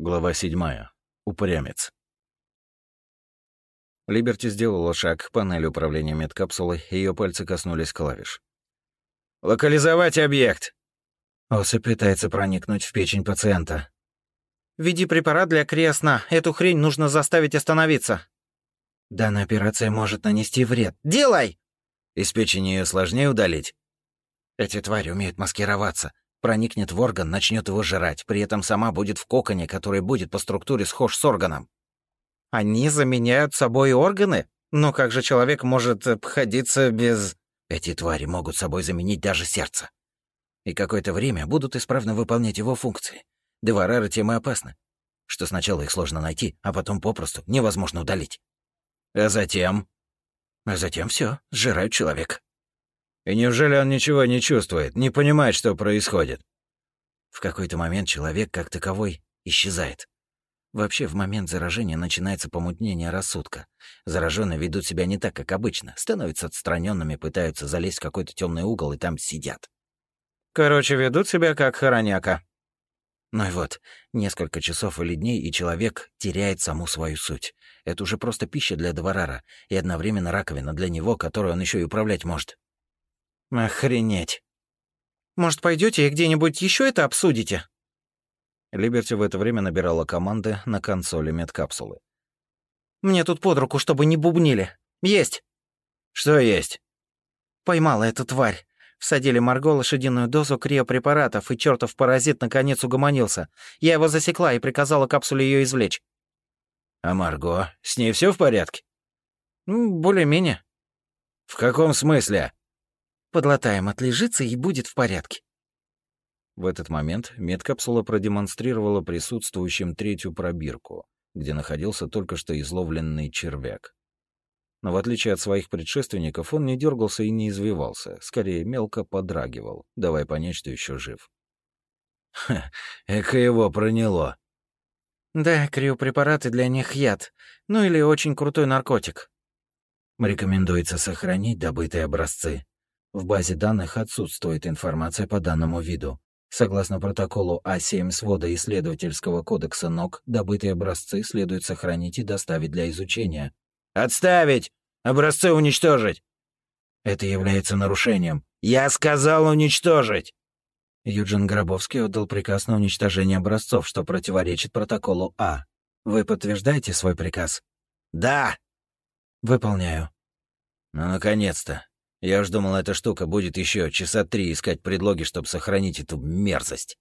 Глава седьмая. Упрямец. Либерти сделала шаг к панели управления медкапсулой, и ее пальцы коснулись клавиш. «Локализовать объект!» Особь пытается проникнуть в печень пациента. «Введи препарат для кресна. Эту хрень нужно заставить остановиться». Данная операция может нанести вред. «Делай!» Из печени ее сложнее удалить. Эти твари умеют маскироваться. Проникнет в орган, начнет его жрать, при этом сама будет в коконе, который будет по структуре схож с органом. Они заменяют собой органы? Но как же человек может обходиться без... Эти твари могут собой заменить даже сердце. И какое-то время будут исправно выполнять его функции. Деварары тем и опасны, что сначала их сложно найти, а потом попросту невозможно удалить. А затем? А затем все, сжирают человека. И неужели он ничего не чувствует, не понимает, что происходит? В какой-то момент человек, как таковой, исчезает. Вообще, в момент заражения начинается помутнение рассудка. Зараженные ведут себя не так, как обычно, становятся отстраненными, пытаются залезть в какой-то темный угол и там сидят. Короче, ведут себя как хороняка. Ну и вот, несколько часов или дней, и человек теряет саму свою суть. Это уже просто пища для Дварара и одновременно раковина для него, которую он еще и управлять может. Охренеть. Может, пойдете и где-нибудь еще это обсудите? Либерти в это время набирала команды на консоли медкапсулы. Мне тут под руку, чтобы не бубнили. Есть. Что есть? Поймала эту тварь. Всадили Марго лошадиную дозу криопрепаратов, и чертов паразит наконец угомонился. Я его засекла и приказала капсуле ее извлечь. А Марго? С ней все в порядке? Ну, более-менее. В каком смысле? Подлатаем, отлежится и будет в порядке. В этот момент медкапсула продемонстрировала присутствующим третью пробирку, где находился только что изловленный червяк. Но в отличие от своих предшественников, он не дергался и не извивался, скорее мелко подрагивал, давая понять, что еще жив. Ха, эко его проняло. Да, криопрепараты для них яд, ну или очень крутой наркотик. Рекомендуется сохранить добытые образцы, в базе данных отсутствует информация по данному виду. Согласно протоколу А7 свода исследовательского кодекса НОК, добытые образцы следует сохранить и доставить для изучения. «Отставить! Образцы уничтожить!» Это является нарушением. «Я сказал уничтожить!» Юджин Гробовский отдал приказ на уничтожение образцов, что противоречит протоколу А. Вы подтверждаете свой приказ? «Да!» «Выполняю». «Ну, наконец-то. Я уж думал, эта штука будет еще часа три искать предлоги, чтобы сохранить эту мерзость.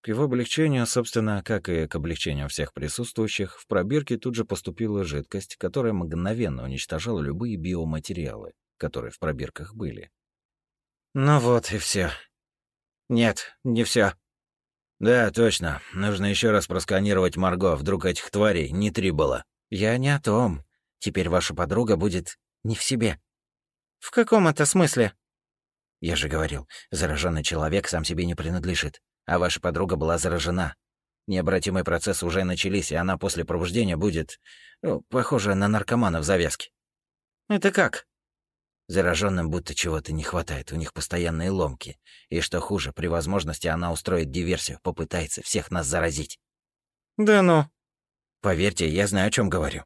К его облегчению, собственно, как и к облегчению всех присутствующих, в пробирке тут же поступила жидкость, которая мгновенно уничтожала любые биоматериалы, которые в пробирках были. Ну вот и все. Нет, не все. Да, точно. Нужно еще раз просканировать Марго, вдруг этих тварей не три было. Я не о том. Теперь ваша подруга будет не в себе. «В каком это смысле?» «Я же говорил, зараженный человек сам себе не принадлежит, а ваша подруга была заражена. Необратимые процессы уже начались, и она после пробуждения будет, ну, похожа на наркомана в завязке». «Это как?» Зараженным будто чего-то не хватает, у них постоянные ломки. И что хуже, при возможности она устроит диверсию, попытается всех нас заразить. Да ну. Поверьте, я знаю, о чем говорю.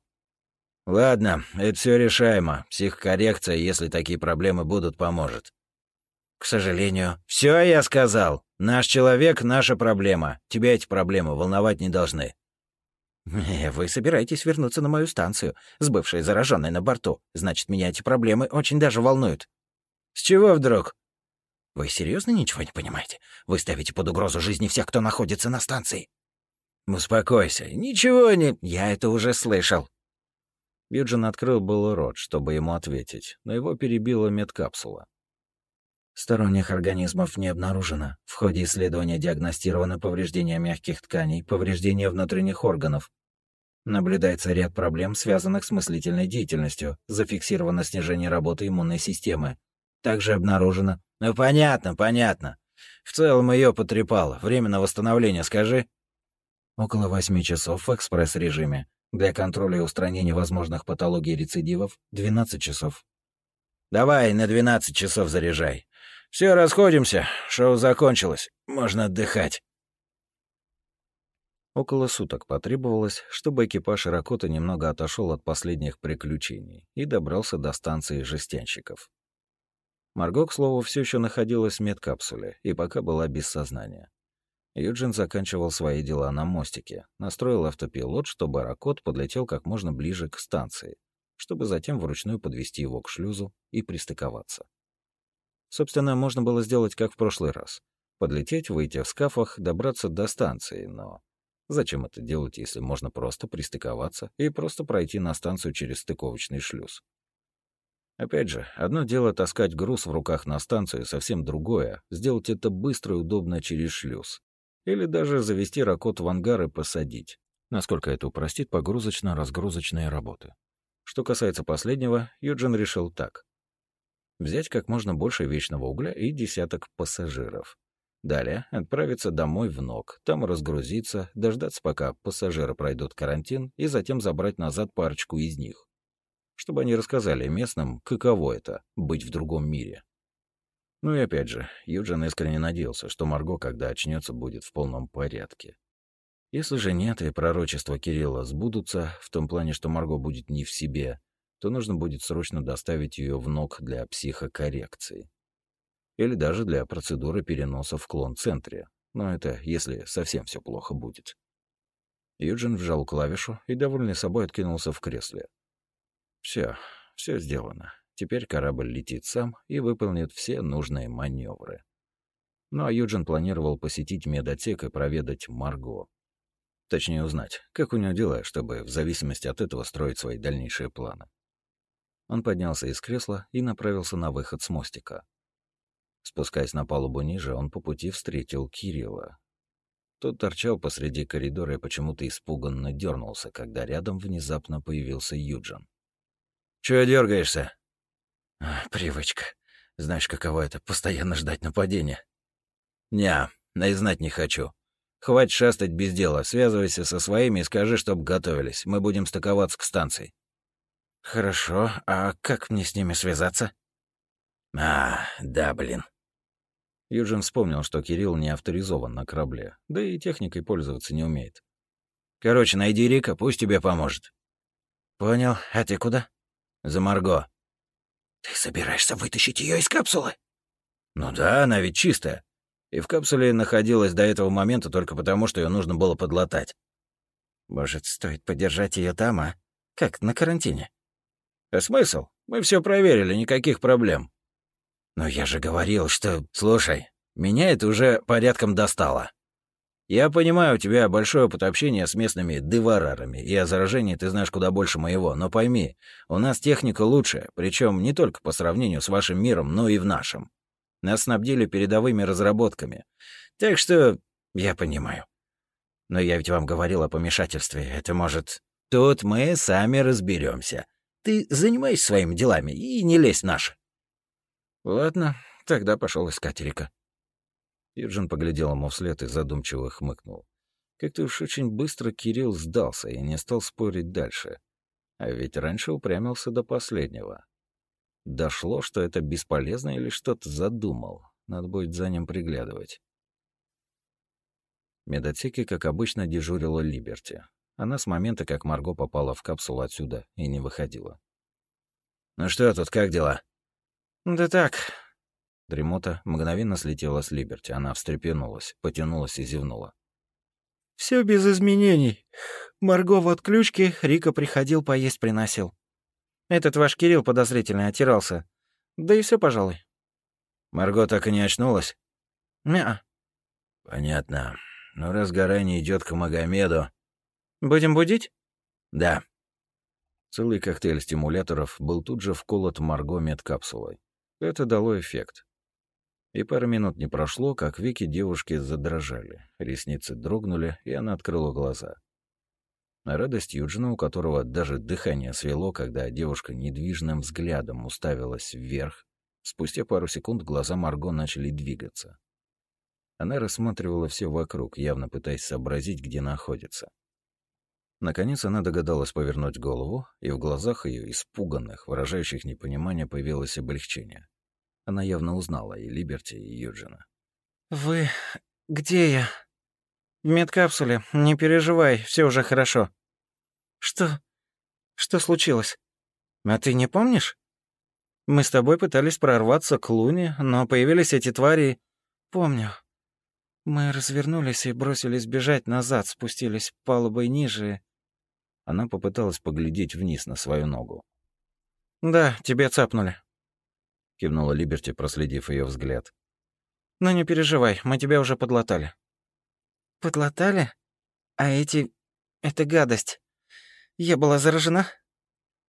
Ладно, это все решаемо. Психокоррекция, если такие проблемы будут, поможет. К сожалению. Все я сказал. Наш человек — наша проблема. Тебя эти проблемы волновать не должны. Вы собираетесь вернуться на мою станцию с бывшей зараженной на борту. Значит, меня эти проблемы очень даже волнуют. С чего вдруг? Вы серьезно ничего не понимаете? Вы ставите под угрозу жизни всех, кто находится на станции. Успокойся. Ничего не... Я это уже слышал. Юджин открыл был рот, чтобы ему ответить, но его перебила медкапсула. Сторонних организмов не обнаружено. В ходе исследования диагностировано повреждение мягких тканей, повреждение внутренних органов. Наблюдается ряд проблем, связанных с мыслительной деятельностью, зафиксировано снижение работы иммунной системы. Также обнаружено... Ну понятно, понятно. В целом ее потрепало. Время на восстановление скажи. Около восьми часов в экспресс-режиме. Для контроля и устранения возможных патологий рецидивов — 12 часов. Давай на 12 часов заряжай. Все, расходимся. Шоу закончилось. Можно отдыхать. Около суток потребовалось, чтобы экипаж Ракота немного отошел от последних приключений и добрался до станции жестянщиков. Марго, к слову, все еще находилась в медкапсуле и пока была без сознания. Юджин заканчивал свои дела на мостике, настроил автопилот, чтобы Ракот подлетел как можно ближе к станции, чтобы затем вручную подвести его к шлюзу и пристыковаться. Собственно, можно было сделать как в прошлый раз. Подлететь, выйти в скафах, добраться до станции, но Зачем это делать, если можно просто пристыковаться и просто пройти на станцию через стыковочный шлюз? Опять же, одно дело таскать груз в руках на станцию, совсем другое — сделать это быстро и удобно через шлюз. Или даже завести ракот в ангар и посадить, насколько это упростит погрузочно-разгрузочные работы. Что касается последнего, Юджин решил так. Взять как можно больше вечного угля и десяток пассажиров. Далее отправиться домой в НОК, там разгрузиться, дождаться, пока пассажиры пройдут карантин, и затем забрать назад парочку из них. Чтобы они рассказали местным, каково это — быть в другом мире. Ну и опять же, Юджин искренне надеялся, что Марго, когда очнется, будет в полном порядке. Если же нет, и пророчества Кирилла сбудутся, в том плане, что Марго будет не в себе, то нужно будет срочно доставить ее в НОК для психокоррекции или даже для процедуры переноса в клон-центре. Но это если совсем все плохо будет. Юджин вжал клавишу и, довольный собой, откинулся в кресле. Все, все сделано. Теперь корабль летит сам и выполнит все нужные маневры. Ну а Юджин планировал посетить медотек и проведать Марго. Точнее узнать, как у нее дела, чтобы в зависимости от этого строить свои дальнейшие планы. Он поднялся из кресла и направился на выход с мостика. Спускаясь на палубу ниже, он по пути встретил Кирилла. Тот торчал посреди коридора и почему-то испуганно дернулся, когда рядом внезапно появился Юджин. «Чего дергаешься?» «Привычка. Знаешь, каково это — постоянно ждать нападения». «Не, и знать не хочу. Хватит шастать без дела. Связывайся со своими и скажи, чтоб готовились. Мы будем стыковаться к станции». «Хорошо. А как мне с ними связаться?» «А, да, блин. Юджин вспомнил, что Кирилл не авторизован на корабле, да и техникой пользоваться не умеет. «Короче, найди Рика, пусть тебе поможет». «Понял. А ты куда?» «За Марго». «Ты собираешься вытащить ее из капсулы?» «Ну да, она ведь чистая. И в капсуле находилась до этого момента только потому, что ее нужно было подлатать». «Может, стоит подержать ее там, а? Как, на карантине?» «А смысл? Мы все проверили, никаких проблем. «Но я же говорил, что...» «Слушай, меня это уже порядком достало. Я понимаю, у тебя большой опыт общения с местными деварарами, и о заражении ты знаешь куда больше моего, но пойми, у нас техника лучшая, причем не только по сравнению с вашим миром, но и в нашем. Нас снабдили передовыми разработками. Так что я понимаю. Но я ведь вам говорил о помешательстве. Это может... Тут мы сами разберемся. Ты занимайся своими делами и не лезь в наши. Ладно, тогда пошел искать Рика. Юджин поглядел ему вслед и задумчиво хмыкнул. Как-то уж очень быстро Кирилл сдался и не стал спорить дальше. А ведь раньше упрямился до последнего. Дошло, что это бесполезно или что-то задумал. Надо будет за ним приглядывать. В медотеке, как обычно, дежурила Либерти. Она с момента, как Марго попала в капсулу отсюда, и не выходила. «Ну что тут, как дела?» «Да так». Дремота мгновенно слетела с Либерти. Она встрепенулась, потянулась и зевнула. Все без изменений. Марго в отключке, Рика приходил, поесть приносил. Этот ваш Кирилл подозрительно отирался. Да и все, пожалуй. Марго так и не очнулась? Неа. Понятно. Но раз гора не идет к Магомеду... Будем будить? Да. Целый коктейль стимуляторов был тут же вколот Марго медкапсулой. Это дало эффект. И пару минут не прошло, как веки девушки задрожали, ресницы дрогнули, и она открыла глаза. На радость Юджина, у которого даже дыхание свело, когда девушка недвижным взглядом уставилась вверх, спустя пару секунд глаза Марго начали двигаться. Она рассматривала все вокруг, явно пытаясь сообразить, где находится. Наконец она догадалась повернуть голову, и в глазах ее, испуганных, выражающих непонимание, появилось облегчение. Она явно узнала и Либерти, и Юджина. «Вы... где я?» В медкапсуле, не переживай, все уже хорошо». «Что? Что случилось? А ты не помнишь? Мы с тобой пытались прорваться к Луне, но появились эти твари...» «Помню. Мы развернулись и бросились бежать назад, спустились палубой ниже. Она попыталась поглядеть вниз на свою ногу. «Да, тебя цапнули», — кивнула Либерти, проследив ее взгляд. «Но не переживай, мы тебя уже подлатали». «Подлатали? А эти... это гадость. Я была заражена?»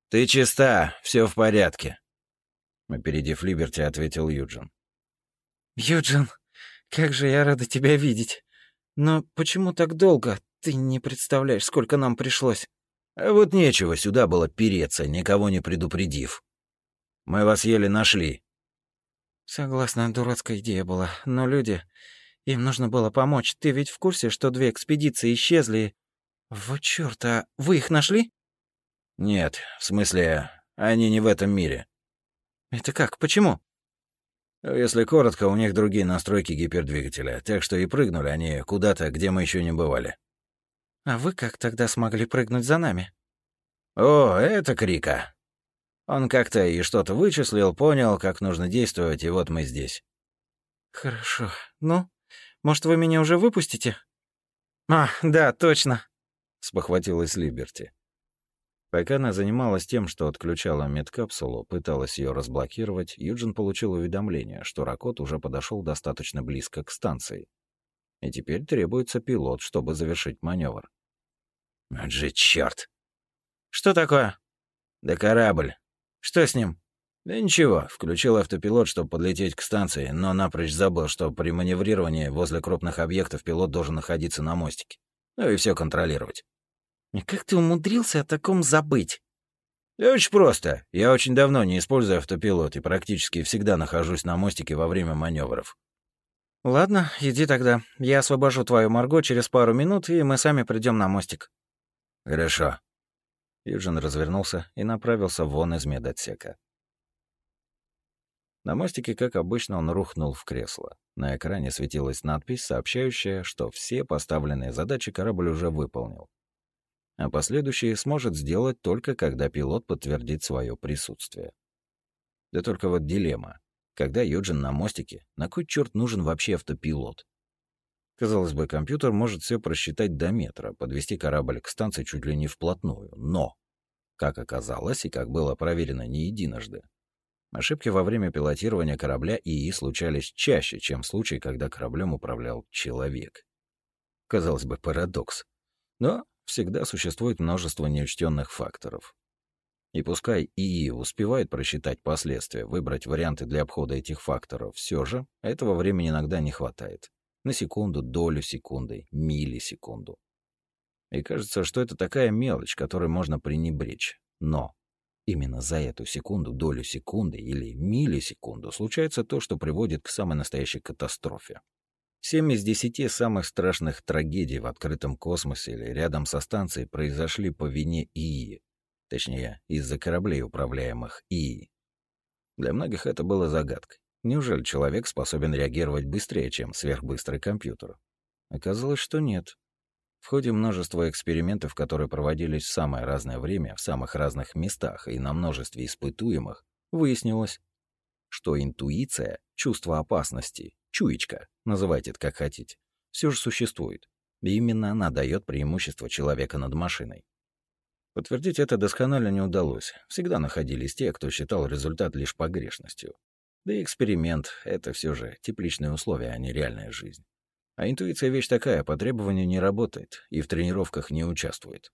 «Ты чиста, все в порядке», — опередив Либерти, ответил Юджин. «Юджин, как же я рада тебя видеть. Но почему так долго? Ты не представляешь, сколько нам пришлось». А вот нечего сюда было переться, никого не предупредив. Мы вас еле нашли. Согласна, дурацкая идея была. Но люди... Им нужно было помочь. Ты ведь в курсе, что две экспедиции исчезли? Вот чёрт, а вы их нашли? Нет, в смысле, они не в этом мире. Это как? Почему? Если коротко, у них другие настройки гипердвигателя, так что и прыгнули они куда-то, где мы еще не бывали. А вы как тогда смогли прыгнуть за нами? О, это Крика. Он как-то и что-то вычислил, понял, как нужно действовать, и вот мы здесь. Хорошо. Ну, может, вы меня уже выпустите? А, да, точно. Спохватилась Либерти. Пока она занималась тем, что отключала медкапсулу, пыталась ее разблокировать, Юджин получил уведомление, что Ракот уже подошел достаточно близко к станции. И теперь требуется пилот, чтобы завершить маневр. Вот же черт! Что такое? Да корабль. Что с ним? Да ничего, включил автопилот, чтобы подлететь к станции, но напрочь забыл, что при маневрировании возле крупных объектов пилот должен находиться на мостике. Ну и все контролировать. И как ты умудрился о таком забыть? Да очень просто. Я очень давно не использую автопилот и практически всегда нахожусь на мостике во время маневров. Ладно, иди тогда. Я освобожу твою Марго через пару минут, и мы сами придем на мостик. «Хорошо». Юджин развернулся и направился вон из медотсека. На мостике, как обычно, он рухнул в кресло. На экране светилась надпись, сообщающая, что все поставленные задачи корабль уже выполнил. А последующие сможет сделать только когда пилот подтвердит свое присутствие. Да только вот дилемма. Когда Юджин на мостике, на кой черт нужен вообще автопилот? Казалось бы, компьютер может все просчитать до метра, подвести корабль к станции чуть ли не вплотную. Но, как оказалось и как было проверено не единожды, ошибки во время пилотирования корабля ИИ случались чаще, чем в случае, когда кораблем управлял человек. Казалось бы, парадокс. Но всегда существует множество неучтенных факторов. И пускай ИИ успевает просчитать последствия, выбрать варианты для обхода этих факторов, все же этого времени иногда не хватает. На секунду, долю секунды, миллисекунду. И кажется, что это такая мелочь, которой можно пренебречь. Но именно за эту секунду, долю секунды или миллисекунду случается то, что приводит к самой настоящей катастрофе. Семь из десяти самых страшных трагедий в открытом космосе или рядом со станцией произошли по вине ИИ. Точнее, из-за кораблей, управляемых ИИ. Для многих это было загадкой. Неужели человек способен реагировать быстрее, чем сверхбыстрый компьютер? Оказалось, что нет. В ходе множества экспериментов, которые проводились в самое разное время, в самых разных местах и на множестве испытуемых, выяснилось, что интуиция, чувство опасности, чуечка, называйте это как хотите, все же существует. И именно она дает преимущество человека над машиной. Подтвердить это досконально не удалось. Всегда находились те, кто считал результат лишь погрешностью. Да и эксперимент — это все же тепличные условия, а не реальная жизнь. А интуиция — вещь такая, по требованию не работает и в тренировках не участвует.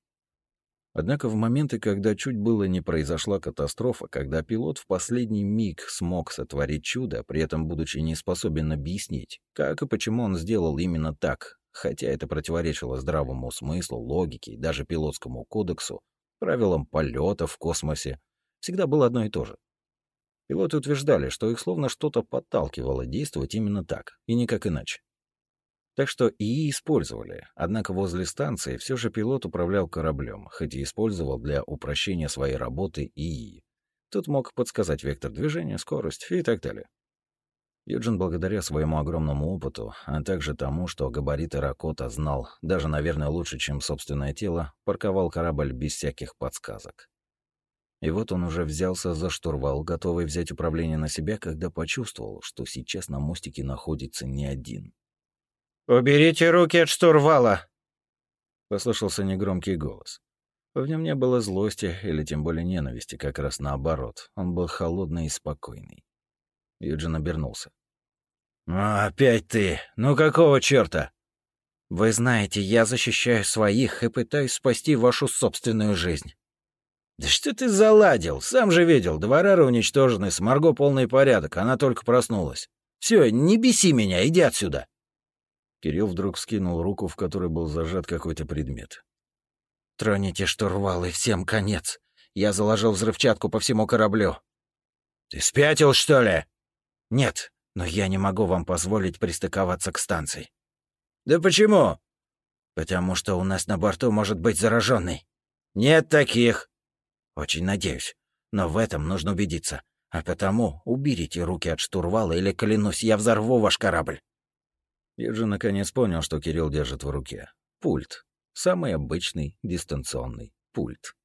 Однако в моменты, когда чуть было не произошла катастрофа, когда пилот в последний миг смог сотворить чудо, при этом будучи не способен объяснить, как и почему он сделал именно так, хотя это противоречило здравому смыслу, логике и даже пилотскому кодексу, правилам полета в космосе, всегда было одно и то же. Пилоты утверждали, что их словно что-то подталкивало действовать именно так, и никак иначе. Так что ИИ использовали, однако возле станции все же пилот управлял кораблем, хоть и использовал для упрощения своей работы ИИ. Тут мог подсказать вектор движения, скорость и так далее. Юджин, благодаря своему огромному опыту, а также тому, что габариты Ракота знал, даже, наверное, лучше, чем собственное тело, парковал корабль без всяких подсказок. И вот он уже взялся за штурвал, готовый взять управление на себя, когда почувствовал, что сейчас на мостике находится не один. «Уберите руки от штурвала!» Послышался негромкий голос. В нем не было злости или тем более ненависти, как раз наоборот. Он был холодный и спокойный. Юджин обернулся. «А, «Опять ты! Ну какого чёрта?» «Вы знаете, я защищаю своих и пытаюсь спасти вашу собственную жизнь». «Да что ты заладил? Сам же видел, дворары уничтожены, с Марго полный порядок, она только проснулась. Все, не беси меня, иди отсюда!» Кирилл вдруг скинул руку, в которой был зажат какой-то предмет. «Троните штурвал, и всем конец. Я заложил взрывчатку по всему кораблю». «Ты спятил, что ли?» «Нет, но я не могу вам позволить пристыковаться к станции». «Да почему?» «Потому что у нас на борту может быть зараженный». «Нет таких». «Очень надеюсь. Но в этом нужно убедиться. А потому уберите руки от штурвала, или, клянусь, я взорву ваш корабль». Юджи наконец понял, что Кирилл держит в руке. Пульт. Самый обычный дистанционный пульт.